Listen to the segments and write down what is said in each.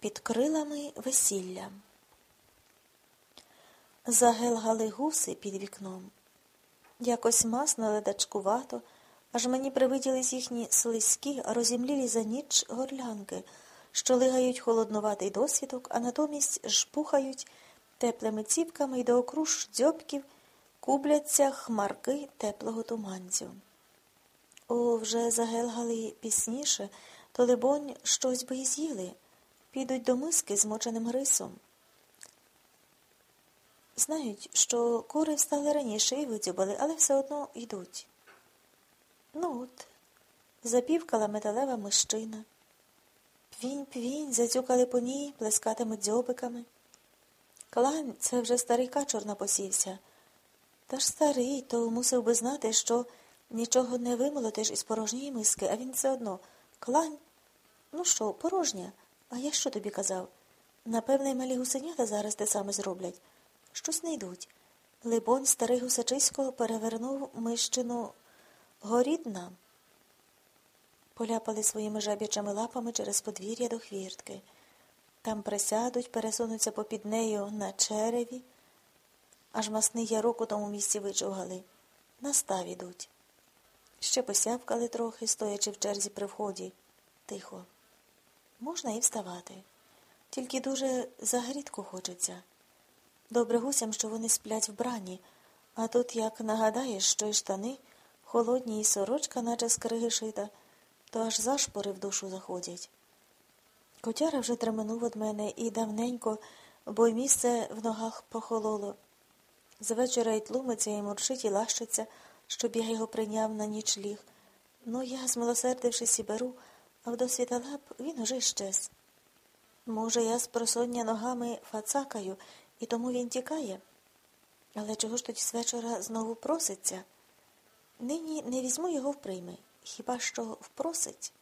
Під крилами весілля. Загелгали гуси під вікном. Якось масно, ледачкувато, аж мені привиділись їхні слизькі, розімлілі за ніч горлянки, що лигають холоднуватий досвідок, а натомість жпухають теплими ціпками й до окруж дзьобків кубляться хмарки теплого туманцю. О, вже загелгали пісніше, то, либонь, щось би й з'їли підуть до миски з моченим рисом. Знають, що кури встали раніше і видзюбали, але все одно йдуть. Ну от, запівкала металева мищина. Пвінь, пвінь, зацюкали по ній, плескатимуть дзьобиками. Клань, це вже старий качур напосівся. Та ж старий, то мусив би знати, що нічого не вимолотиш із порожньої миски, а він все одно. Клань, ну що, порожня? А я що тобі казав? Напевне, й малі гусенята зараз те саме зроблять. Щось не йдуть. Либонь, старий гусачисько перевернув мищину горідна. Поляпали своїми жаб'ячими лапами через подвір'я до хвіртки. Там присядуть, пересунуться попід нею на череві, аж масний ярок у тому місці вичугали. На став ідуть. Ще посявкали трохи, стоячи в черзі при вході. Тихо можна і вставати. Тільки дуже загрідко хочеться. Добре гусям, що вони сплять в брані, а тут, як нагадаєш, що й штани, холодні і сорочка, наче з криги шита, то аж зашпори в душу заходять. Котяра вже тременув від мене і давненько, бо й місце в ногах похололо. З вечора й тлумиться і мурчить, і лащиться, щоб я його прийняв на ніч ліг. Ну, я, змилосердившись, і беру, а в досвіта лап він уже щез. Може, я з просоння ногами фацакаю, і тому він тікає. Але чого ж тоді з вечора знову проситься? Нині не візьму його в прийми, хіба що впросить.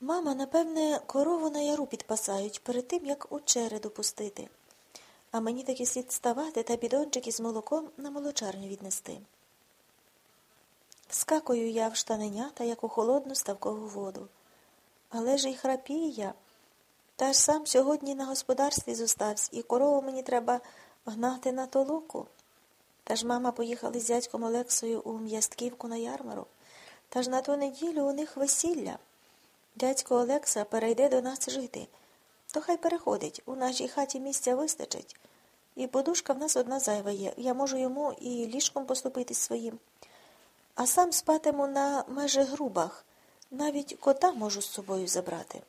Мама, напевне, корову на яру підпасають перед тим, як у череду пустити, а мені таки слід ставати та бідончик із молоком на молочарню віднести. Скакую я в штаненята, як у холодну ставкову воду. Але ж і храпія. Та ж сам сьогодні на господарстві зостався, і корову мені треба гнати на толоку. Та ж мама поїхала з дядьком Олексою у м'ястківку на ярмарок. Та ж на ту неділю у них весілля. Дядько Олекса перейде до нас жити. То хай переходить, у нашій хаті місця вистачить. І подушка в нас одна зайва є. Я можу йому і ліжком поступити своїм а сам спатиму на межі грубах, навіть кота можу з собою забрати.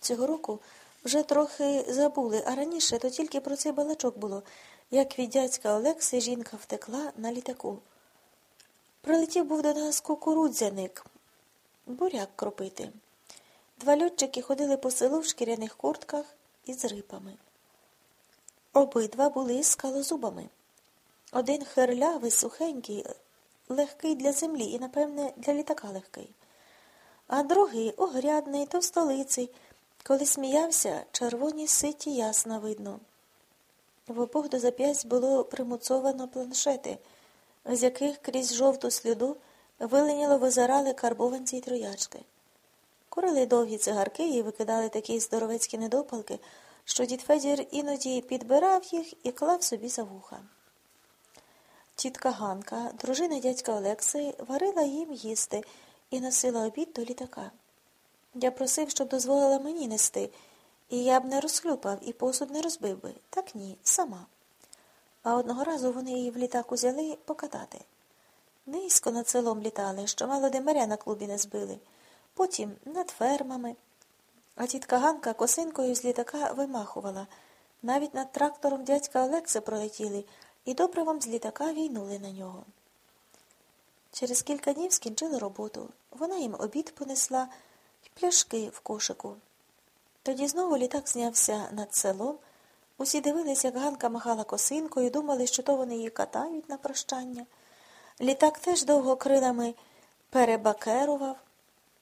Цього року вже трохи забули, а раніше то тільки про цей балачок було, як від дядька Олекси жінка втекла на літаку. Прилетів був до нас кукурудзяник, буряк кропити. Два льотчики ходили по селу в шкіряних куртках із рипами. Обидва були скалозубами. Один херлявий, сухенький, легкий для землі і, напевне, для літака легкий. А другий огрядний, товстолиций, коли сміявся, червоні ситі ясно видно. В обох до зап'ясть було примуцовано планшети, з яких крізь жовту сліду виленіло визирали карбованці й троячки. Курили довгі цигарки і викидали такі здоровецькі недопалки, що дід Федір іноді підбирав їх і клав собі за вуха. Тітка Ганка, дружина дядька Олекси, варила їм їсти і носила обід до літака. Я просив, щоб дозволила мені нести, і я б не розхлюпав і посуд не розбив би. Так ні, сама. А одного разу вони її в літак узяли покатати. Низько над селом літали, що мало де моря на клубі не збили, потім над фермами. А тітка Ганка косинкою з літака вимахувала. Навіть над трактором дядька Олекси пролетіли і добривом з літака війнули на нього. Через кілька днів скінчили роботу. Вона їм обід понесла і пляшки в кошику. Тоді знову літак знявся над селом. Усі дивились, як Ганка махала косинкою, думали, що то вони її катають на прощання. Літак теж довго крилами перебакерував.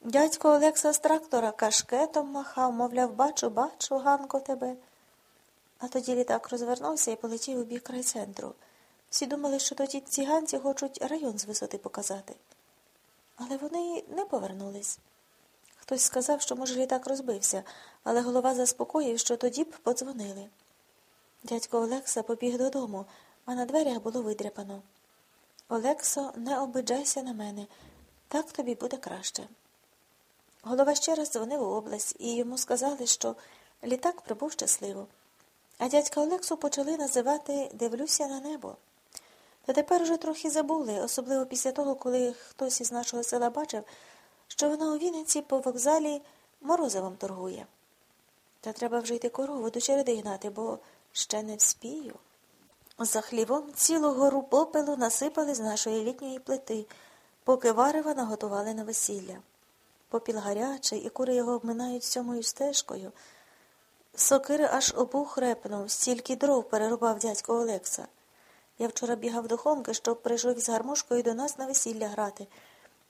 Дядько Олекса з трактора кашкетом махав, мовляв, бачу, бачу, Ганко, тебе. А тоді літак розвернувся і полетів у бік райцентру. Всі думали, що тоді ціганці хочуть район з висоти показати. Але вони не повернулись. Хтось сказав, що, може, літак розбився, але голова заспокоїв, що тоді б подзвонили. Дядько Олекса побіг додому, а на дверях було видряпано. Олексо, не обиджайся на мене, так тобі буде краще. Голова ще раз дзвонив у область, і йому сказали, що літак прибув щасливо. А дядька Олексу почали називати Дивлюся на небо. Та тепер уже трохи забули, особливо після того, коли хтось із нашого села бачив, що вона у Вінниці по вокзалі морозивом торгує. Та треба вже йти корову до череди гнати, бо ще не вспію. За хлівом цілу гору попелу насипали з нашої літньої плити, поки варева наготували на весілля. Попіл гарячий, і кури його обминають сьомою стежкою. Сокири аж обух репнув, стільки дров перерубав дядько Олекса. Я вчора бігав до Хомки, щоб прийшов із гармошкою до нас на весілля грати.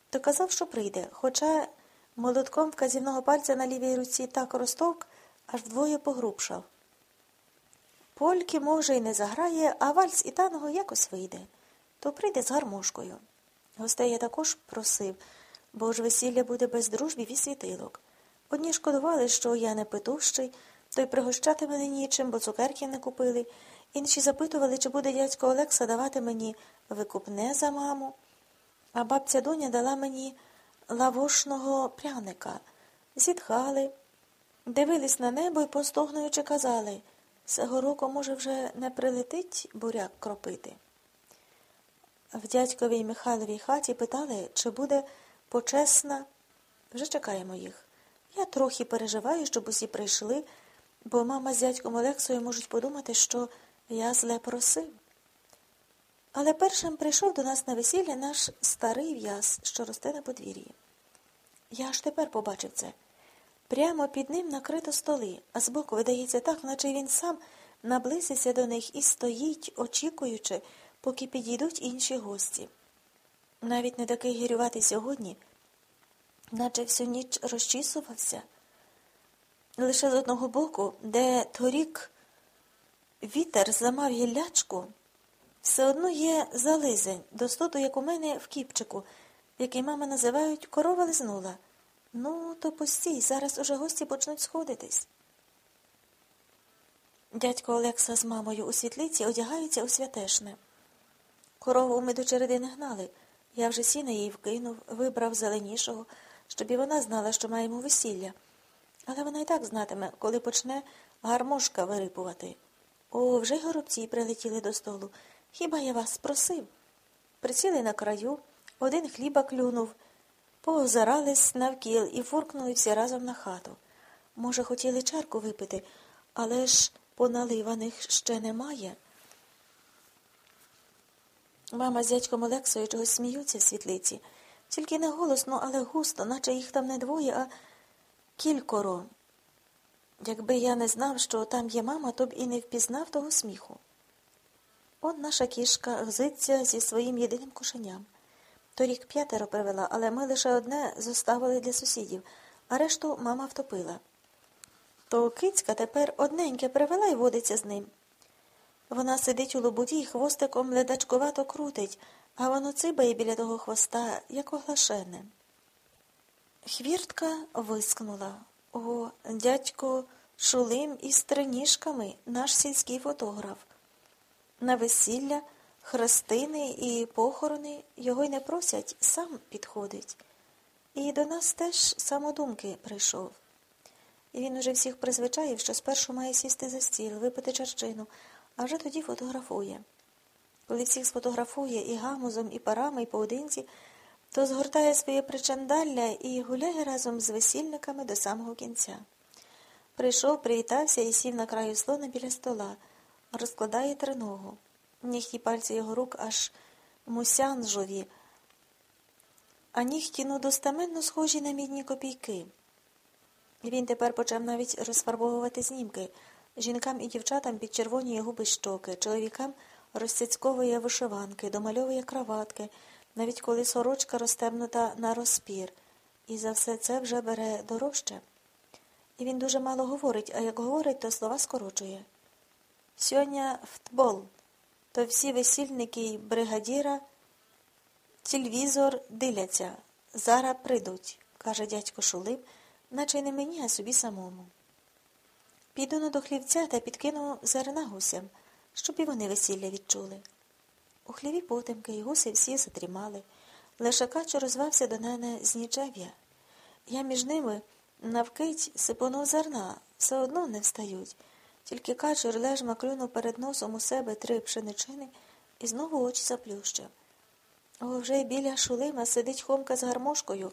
То казав, що прийде, хоча молотком вказівного пальця на лівій руці так розтовк, аж вдвоє погрубшав. Польки, може, й не заграє, а вальс і танго якось вийде, то прийде з гармошкою. Гостей я також просив, бо ж весілля буде без дружбів і світилок. Одні шкодували, що я не питущий, то й пригощати мене нічим, бо цукерки не купили. Інші запитували, чи буде дядько Олекса давати мені викупне за маму. А бабця Дуня дала мені лавошного пряника. Зітхали, дивились на небо і постогнуючи казали Сего року, може, вже не прилетить буряк кропити. В дядьковій Михайловій хаті питали, чи буде почесна. Вже чекаємо їх. Я трохи переживаю, щоб усі прийшли, бо мама з дядьком Олексою можуть подумати, що я зле просив. Але першим прийшов до нас на весілля наш старий в'яз, що росте на подвір'ї. Я аж тепер побачив це. Прямо під ним накрито столи, а збоку видається так, наче він сам наблизився до них і стоїть, очікуючи, поки підійдуть інші гості. Навіть не такий гірюватий сьогодні, наче всю ніч розчісувався. Лише з одного боку, де торік вітер зламав гіллячку, все одно є зализень, достоту, як у мене в кіпчику, який мама називають корова лизнула. Ну, то постій, зараз уже гості почнуть сходитись. Дядько Олекса з мамою у світлиці одягаються у святешне. Корову ми до череди не гнали. Я вже сіна їй вкинув, вибрав зеленішого, щоб і вона знала, що маємо весілля. Але вона й так знатиме, коли почне гармошка вирипувати. О, вже горобці прилетіли до столу. Хіба я вас просив? Присіли на краю, один хліба клюнув, поозирались навкіл і фуркнули всі разом на хату. Може, хотіли чарку випити, але ж поналиваних ще немає. Мама з дядьком Олексою чогось сміються в світлиці, тільки не голосно, але густо, наче їх там не двоє, а кількоро. Якби я не знав, що там є мама, то б і не впізнав того сміху. Он наша кішка гзиться зі своїм єдиним кошеням. Торік п'ятеро привела, але ми лише одне зоставили для сусідів, а решту мама втопила. То кицька тепер одненьке привела і водиться з ним. Вона сидить у лобуді і хвостиком ледачкувато крутить, а воно цибає біля того хвоста, як оглашене. Хвіртка вискнула. О, дядько Шулим із триніжками, наш сільський фотограф. На весілля, хрестини і похорони його й не просять, сам підходить. І до нас теж самодумки прийшов. І він уже всіх призвичаїв, що спершу має сісти за стіл, випити чарчину, а вже тоді фотографує. Коли всіх сфотографує і гамузом, і парами, і поодинці, то згортає своє причандалля і гуляє разом з весільниками до самого кінця. Прийшов, привітався і сів на краю слона біля стола, розкладає триногу. Нігті пальці його рук аж мусянжові, а нігті ну достаменно схожі на мідні копійки. Він тепер почав навіть розфарбовувати знімки. Жінкам і дівчатам під червоні губи щоки, чоловікам розцяцьковує вишиванки, домальовує краватки, навіть коли сорочка розтемнута на розпір, і за все це вже бере дорожче. І він дуже мало говорить, а як говорить, то слова скорочує. Сьогодні фтбол, то всі весільники й бригадіра, телевізор диляться, зараз прийдуть, каже дядько Шулип, наче не мені, а собі самому. Піду на до хлівця та підкину зерна гусям, щоб і вони весілля відчули. У хліві потемки і гуси всі затрімали. Лише качу розвався до мене з нічев'я. Я між ними навкить сипонув зерна, все одно не встають. Тільки качур лежма клюнув перед носом у себе три пшеничини і знову очі заплющив. О, вже біля шулима сидить хомка з гармошкою,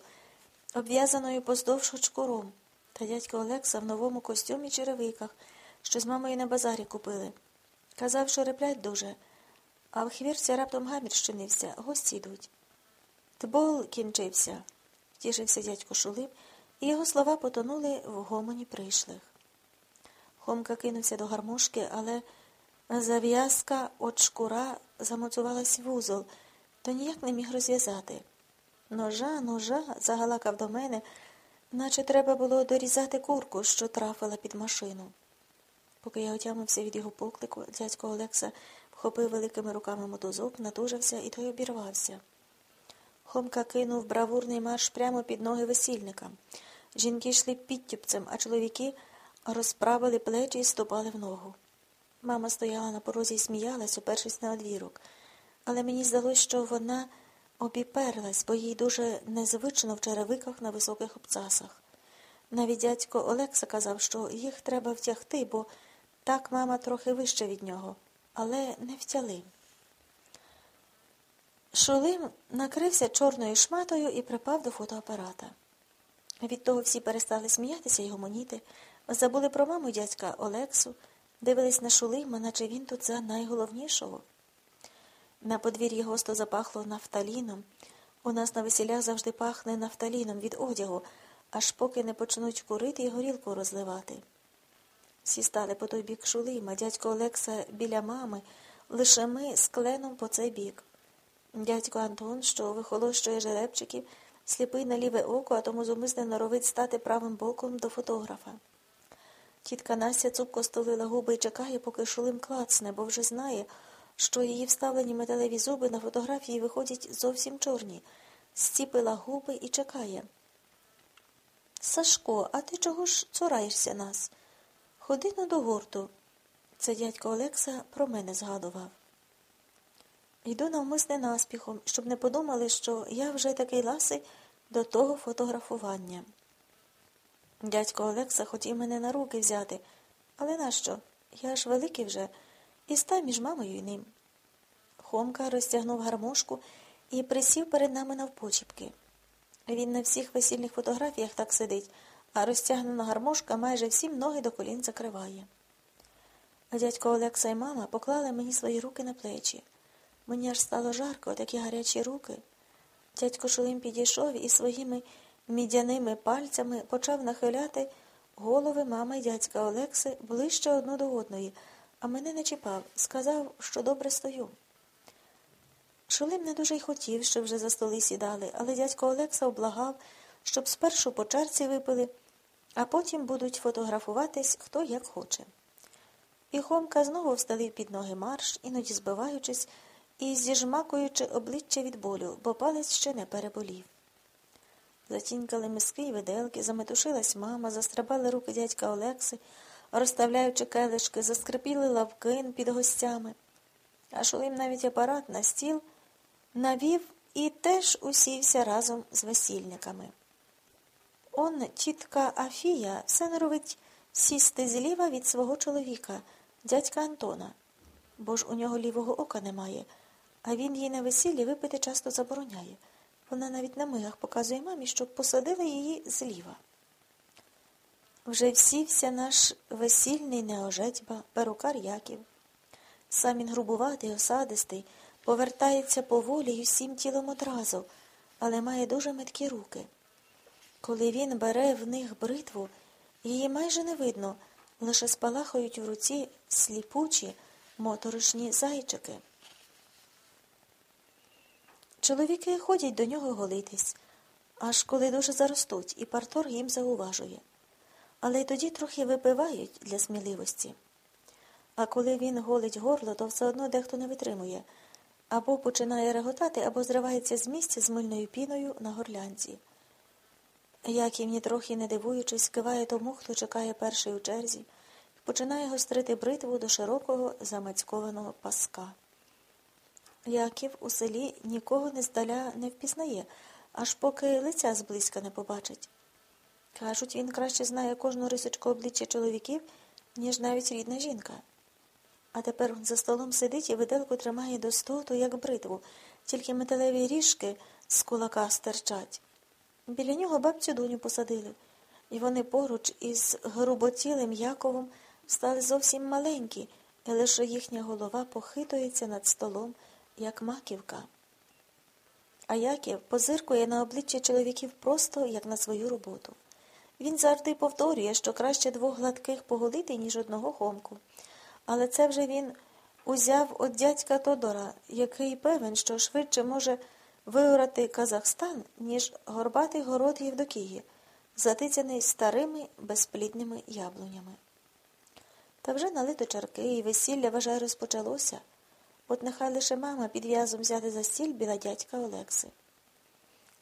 обв'язаною поздовж очкуром, та дядько Олекса в новому костюмі черевиках, що з мамою на базарі купили. Казав, що реплять дуже, а в хвірці раптом гамір щинився, гості йдуть. Тбол кінчився, втішився дядько Шулим, і його слова потонули в гомоні прийшлих. Хомка кинувся до гармошки, але зав'язка от шкура замоцувалась в узол, то ніяк не міг розв'язати. Ножа, ножа, загалакав до мене, наче треба було дорізати курку, що трафила під машину. Поки я отямився від його поклику, дядько Олекса вхопив великими руками мотузок, натужився і той обірвався. Хомка кинув бравурний марш прямо під ноги весільника. Жінки йшли підтюпцем, а чоловіки розправили плечі і ступали в ногу. Мама стояла на порозі і сміялась, опершись на одвірок, але мені здалося, що вона обіперлась, бо їй дуже незвично в черевиках на високих обцасах. Навіть дядько Олекса казав, що їх треба втягти, бо так мама трохи вище від нього, але не втяли. Шулим накрився чорною шматою і припав до фотоапарата. Від того всі перестали сміятися й гомоніти, забули про маму дядька Олексу, дивились на Шулима, наче він тут за найголовнішого. На подвір'ї госто запахло нафталіном. У нас на весілях завжди пахне нафталіном від одягу, аж поки не почнуть курити і горілку розливати. Всі стали по той бік Шулима, дядько Олекса біля мами, лише ми з кленом по цей бік. Дядько Антон, що вихолощує жеребчиків, сліпий на ліве око, а тому зумисне норовить стати правим боком до фотографа. Тітка Настя цупко столила губи і чекає, поки шулим клацне, бо вже знає, що її вставлені металеві зуби на фотографії виходять зовсім чорні. Зціпила губи і чекає. Сашко, а ти чого ж цураєшся нас? Ходи на до гурту. Це дядько Олекса про мене згадував. Йду навмисне наспіхом, щоб не подумали, що я вже такий ласий до того фотографування. Дядько Олекса хотів мене на руки взяти, але нащо? Я ж великий вже, і став між мамою і ним. Хомка розтягнув гармошку і присів перед нами навпочіпки. Він на всіх весільних фотографіях так сидить, а розтягнена гармошка майже всім ноги до колін закриває. А дядько Олекса і мама поклали мені свої руки на плечі. Мені аж стало жарко, такі гарячі руки. Дядько Шулим підійшов і своїми мідяними пальцями почав нахиляти голови мами і дядька Олекси ближче одну до одної, а мене не чіпав, сказав, що добре стою. Шулим не дуже й хотів, щоб вже за столи сідали, але дядько Олекса облагав, щоб спершу по чарці випили, а потім будуть фотографуватись хто як хоче. І Хомка знову всталив під ноги марш, іноді збиваючись і зіжмакуючи обличчя від болю, бо палець ще не переболів. Затінькали миски й виделки, заметушилась мама, застрибали руки дядька Олекси, розставляючи келишки, заскрипіли лавкин під гостями. А шолим навіть апарат на стіл навів і теж усівся разом з весільниками. Он, тітка Афія, все норовить сісти зліва від свого чоловіка, дядька Антона, бо ж у нього лівого ока немає, а він їй на весіллі випити часто забороняє. Вона навіть на мигах показує мамі, щоб посадили її зліва. Вже всівся наш весільний неожетьба, перукар Яків. Сам він грубуватий, осадистий, повертається поволі й усім тілом одразу, але має дуже меткі руки. Коли він бере в них бритву, її майже не видно, лише спалахають в руці сліпучі моторошні зайчики. Чоловіки ходять до нього голитись, аж коли дуже заростуть, і партор їм зауважує. Але й тоді трохи випивають для сміливості. А коли він голить горло, то все одно дехто не витримує або починає реготати, або зривається з місця з мильною піною на горлянці. Яків, нітрохи не дивуючись, киває тому, хто чекає перший у черзі, і починає гострити бритву до широкого замацькованого паска. Яків у селі нікого не здаля не впізнає, аж поки лиця зблизька не побачить. Кажуть, він краще знає кожну рисочку обличчя чоловіків, ніж навіть рідна жінка. А тепер за столом сидить і виделку тримає до стоту, як бритву, тільки металеві ріжки з кулака стирчать. Біля нього бабцю доню посадили, і вони поруч із груботілим Яковом стали зовсім маленькі, і лише їхня голова похитується над столом, як маківка. А Яків позиркує на обличчя чоловіків просто як на свою роботу. Він завжди повторює, що краще двох гладких поголити, ніж одного хомку. Але це вже він узяв від дядька Тодора, який певен, що швидше може виорати Казахстан, ніж горбатий город Євдокії, затицяний старими безплідними яблунями. Та вже налито чарки, і весілля, вважає, розпочалося. От нехай лише мама під в'язом взяти за стіль біля дядька Олекси.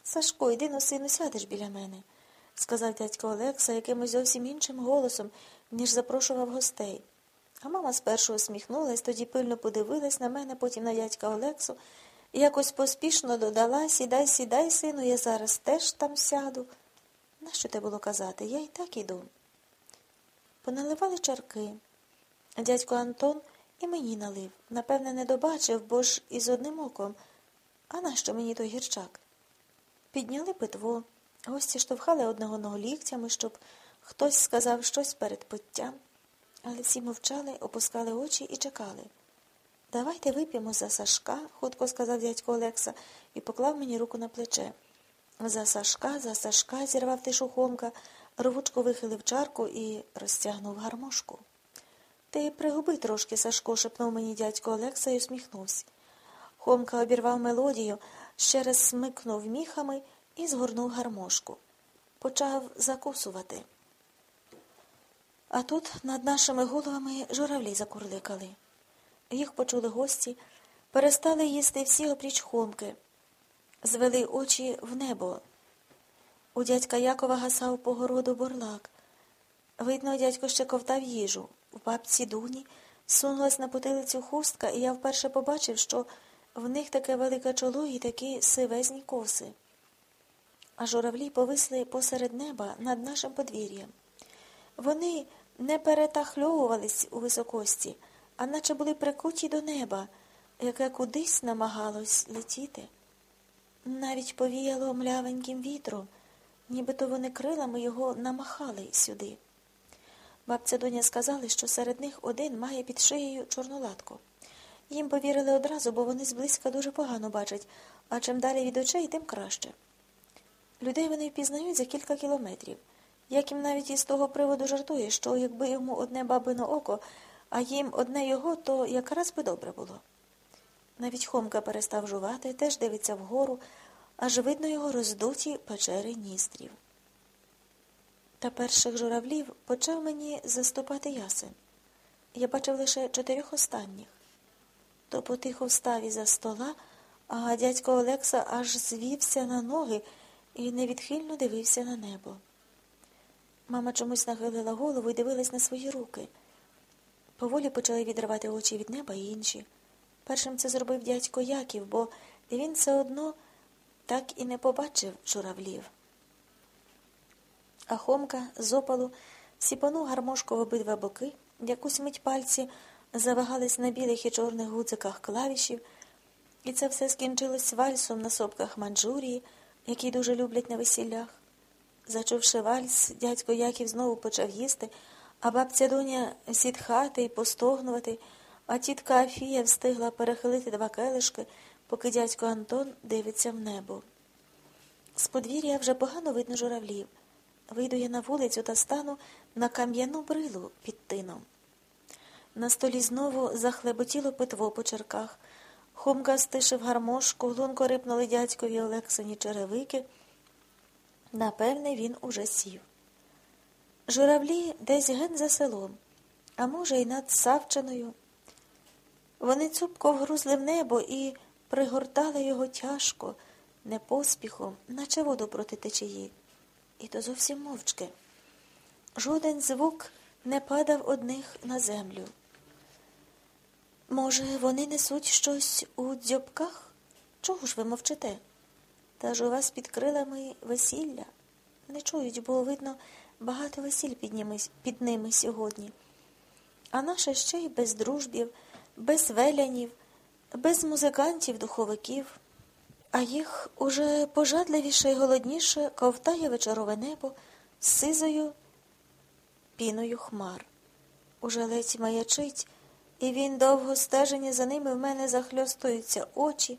Сашко, йди ну, сину, сядеш біля мене, сказав дядько Олекса якимось зовсім іншим голосом, ніж запрошував гостей. А мама спершу усміхнулась, тоді пильно подивилась на мене, потім на дядька Олексу, якось поспішно додала Сідай, сідай, сину, я зараз теж там сяду. Нащо те було казати? Я і так іду. Поналивали чарки. Дядько Антон і мені налив. Напевне, не добачив, бо ж із одним оком. А нащо мені той гірчак? Підняли питво. Гості штовхали одного одного ліктями, щоб хтось сказав щось перед питтям. Але всі мовчали, опускали очі і чекали. Давайте вип'ємо за Сашка, хутко сказав дядько Олекса і поклав мені руку на плече. За Сашка, за Сашка, зірвав тишу Хомка, рвучко вихилив чарку і розтягнув гармошку. Ти пригуби трошки, Сашко, шепнув мені дядько Олекса і усміхнувся. Хомка обірвав мелодію, ще раз смикнув міхами і згорнув гармошку. Почав закусувати. А тут над нашими головами журавлі закурликали. Їх почули гості, перестали їсти всі опріч Хомки, звели очі в небо. У дядька Якова гасав по городу борлак. Видно, дядько ще ковтав їжу. В бабці дуні сунулась на потилицю хустка, і я вперше побачив, що в них таке велике чоло і такі сивезні коси. А журавлі повисли посеред неба над нашим подвір'ям. Вони не перетахльовувались у високості, а наче були прикуті до неба, яке кудись намагалось летіти. Навіть повіяло млявеньким вітром, нібито вони крилами його намахали сюди. Бабця доня сказали, що серед них один має під шиєю чорнолатку. Їм повірили одразу, бо вони зблизька дуже погано бачать, а чим далі від очей, тим краще. Людей вони впізнають за кілька кілометрів. Як їм навіть із того приводу жартує, що якби йому одне бабино око, а їм одне його, то якраз би добре було. Навіть Хомка перестав жувати, теж дивиться вгору, аж видно його роздуті печери ністрів. Та перших журавлів почав мені заступати ясен. Я бачив лише чотирьох останніх. То потихо встав із-за стола, а дядько Олекса аж звівся на ноги і невідхильно дивився на небо. Мама чомусь нахилила голову і дивилась на свої руки. Поволі почали відривати очі від неба і інші. Першим це зробив дядько Яків, бо він все одно так і не побачив журавлів. А Хомка з опалу сіпанув гармошку в обидва боки, якусь мить пальці завагались на білих і чорних гудзиках клавішів, і це все скінчилось вальсом на сопках Манджурії, які дуже люблять на весіллях. Зачувши вальс, дядько Яків знову почав їсти, а бабця доня сідхати і постогнувати, а тітка Афія встигла перехилити два келишки, поки дядько Антон дивиться в небо. З подвір'я вже погано видно журавлів. Вийду я на вулицю та стану на кам'яну брилу під тином. На столі знову захлеботіло питво по черках. Хумка стишив гармошку, лунко рипнули дядькові Олексині черевики. Напевне, він уже сів. Журавлі десь ген за селом, а може, й над Савчиною. Вони цупко вгрузли в небо і пригортали його тяжко, не поспіхом, наче воду проти течії. і то зовсім мовчки. Жоден звук не падав одних на землю. Може, вони несуть щось у дзьобках? Чого ж ви мовчите? Та ж у вас під крилами весілля. Не чують, бо, видно, багато весіль під ними, під ними сьогодні. А наше ще й без дружбів, без велянів, без музикантів, духовиків. А їх уже пожадливіше й голодніше ковтає вечорове небо з сизою піною хмар. Уже ледь маячить, і він довго стежені за ними в мене захльостуються очі,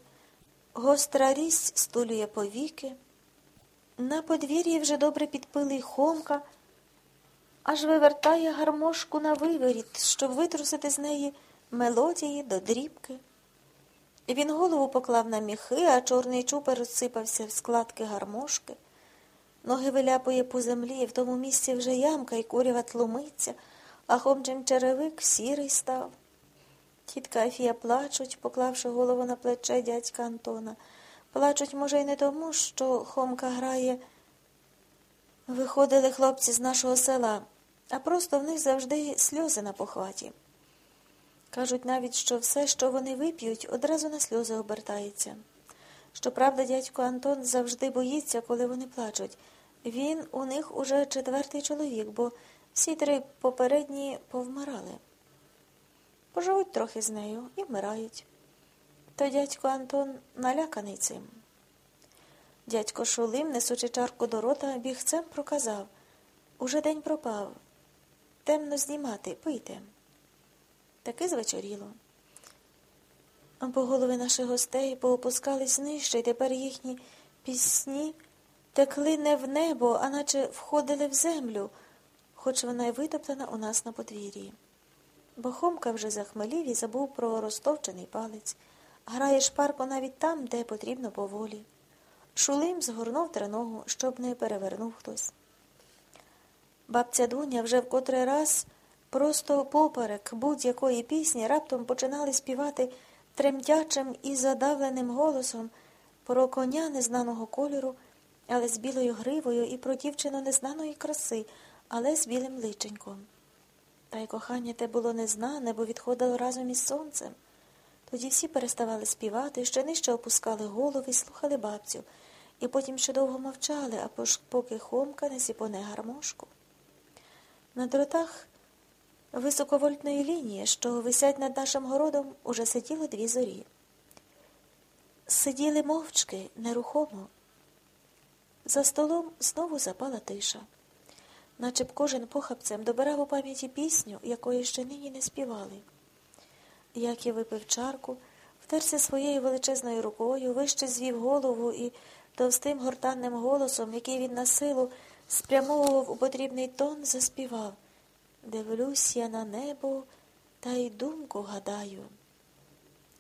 гостра рість стулює повіки. На подвір'ї вже добре підпилий хомка, аж вивертає гармошку на виворіт, щоб витрусити з неї мелодії до дрібки. Він голову поклав на міхи, а чорний чупер розсипався в складки гармошки. Ноги виляпує по землі, в тому місці вже ямка і курява тлумиться, а хомчим черевик сірий став. Тітка Афія плачуть, поклавши голову на плече дядька Антона. Плачуть, може, й не тому, що Хомка грає. Виходили хлопці з нашого села, а просто в них завжди сльози на похваті. Кажуть навіть, що все, що вони вип'ють, одразу на сльози обертається. Щоправда, дядько Антон завжди боїться, коли вони плачуть. Він у них уже четвертий чоловік, бо всі три попередні повмирали. Поживуть трохи з нею і вмирають. То дядько Антон наляканий цим. Дядько Шулим, несучи чарку до рота, бігцем проказав Уже день пропав. Темно знімати, пийте. Таки звечоріло. Бо голови наших гостей поопускались нижче, і тепер їхні пісні текли не в небо, а наче входили в землю, хоч вона й витоптана у нас на подвір'ї. Бо Хомка вже захмелів і забув про розтовчений палець, грає шпарко навіть там, де потрібно поволі. Шулим згорнув треногу, щоб не перевернув хтось. Бабця Дуня вже в котрий раз просто поперек будь-якої пісні раптом починали співати тремтячим і задавленим голосом про коня незнаного кольору, але з білою гривою, і про дівчину незнаної краси, але з білим личеньком. Та й кохання те було незнане, бо відходило разом із сонцем. Тоді всі переставали співати, ще нижче опускали голови і слухали бабцю, і потім ще довго мовчали, а поки Хомка не сіпоне гармошку. На дротах високовольтної лінії, що висять над нашим городом, уже сиділи дві зорі. Сиділи мовчки, нерухомо. За столом знову запала тиша, наче б кожен похапцем добирав у пам'яті пісню, якої ще нині не співали. Яків випив чарку, втерся своєю величезною рукою, вище звів голову і товстим гортанним голосом, який він на силу спрямовував у потрібний тон, заспівав Дивлюсь я на небо та й думку гадаю.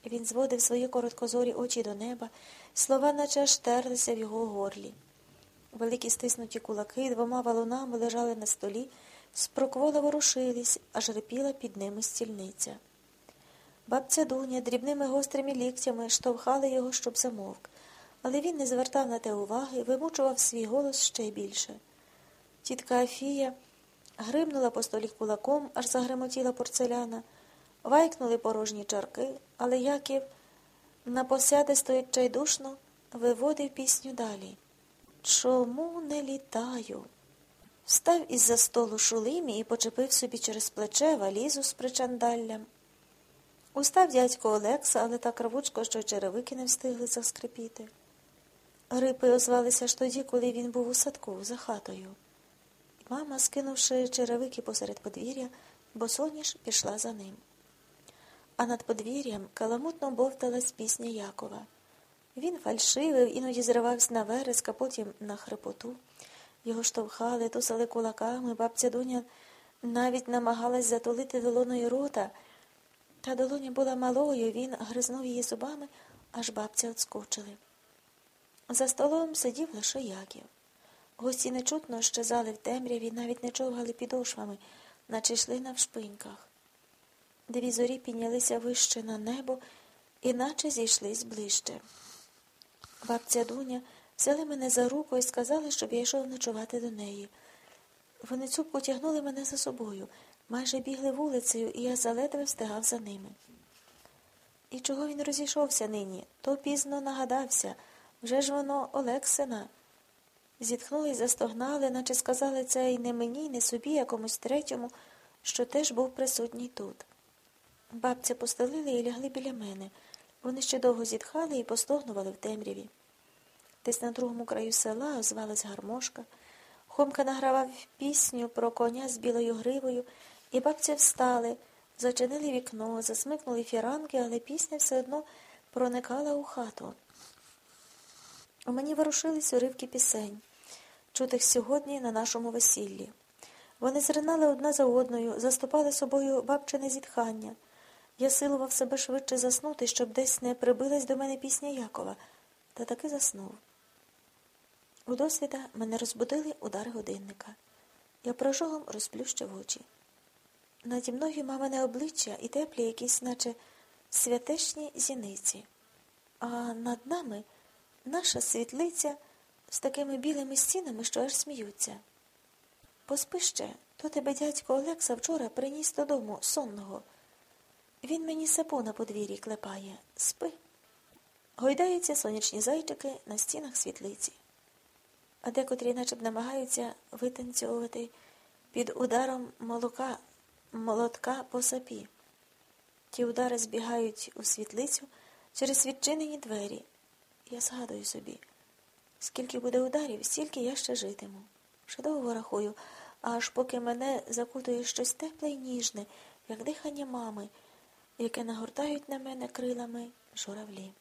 Він зводив свої короткозорі очі до неба, слова наче аж терлися в його горлі. Великі стиснуті кулаки двома валунами лежали на столі, спроквола ворушились, аж репіла під ними стільниця. Бабця Дуня дрібними гострими ліктями штовхали його, щоб замовк, але він не звертав на те уваги, вимучував свій голос ще більше. Тітка Афія гримнула по столі кулаком, аж загремотіла порцеляна, вайкнули порожні чарки, але Яків на посяде стоїть чайдушно, виводив пісню далі. Чому не літаю? Встав із за столу шулимі і почепив собі через плече валізу з причандаллям. Устав дядько Олекса, але так рвучко, що черевики не встигли заскрипіти. Грипи озвалися ж тоді, коли він був у садку за хатою. Мама, скинувши черевики посеред подвір'я, босоніж пішла за ним. А над подвір'ям каламутно бовталась пісня Якова. Він фальшивив, іноді зривався на вереск, а потім на хрипоту. Його штовхали, тусали кулаками, бабця Дуня навіть намагалась затулити долоною рота. Та долоня була малою, він гризнув її зубами, аж бабця отскочили. За столом сидів лише Яків. Гості нечутно щезали в темряві, навіть не човгали підошвами, наче йшли навшпиньках. Дві зорі піднялися вище на небо, іначе зійшлись ближче. Бабця Дуня Взяли мене за руку і сказали, щоб я йшов ночувати до неї. Вони цупко тягнули мене за собою, майже бігли вулицею, і я заледве встигав за ними. І чого він розійшовся нині? То пізно нагадався. Вже ж воно Олексина. Зітхнули і застогнали, наче сказали це і не мені, і не собі, а комусь третьому, що теж був присутній тут. Бабця постелили і лягли біля мене. Вони ще довго зітхали і постогнували в темряві. Десь на другому краю села озвалась гармошка. Хомка награвав пісню про коня з білою гривою, і бабця встали, зачинили вікно, засмикнули фіранки, але пісня все одно проникала у хату. У мені ворушились уривки пісень, чутих сьогодні на нашому весіллі. Вони зринали одна за одною, заступали собою бабчине зітхання. Я силував себе швидше заснути, щоб десь не прибилась до мене пісня Якова, та таки заснув. У досвіда мене розбудили удари годинника. Я прожогом розплющив очі. Наді мною мамине обличчя і теплі якісь, наче святешні зіниці, а над нами наша світлиця з такими білими стінами, що аж сміються. Поспи ще, то тебе дядько Олекса вчора приніс додому сонного. Він мені сапу на подвір'ї клепає. Спи. Гойдаються сонячні зайчики на стінах світлиці, а декотрі наче б намагаються витанцьовувати під ударом молока, молотка по сапі. Ті удари збігають у світлицю через відчинені двері. Я згадую собі, скільки буде ударів, стільки я ще житиму. Ще довго рахую, аж поки мене закутує щось тепле й ніжне, як дихання мами, яке нагортають на мене крилами журавлі.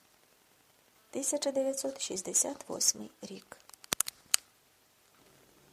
1968 рік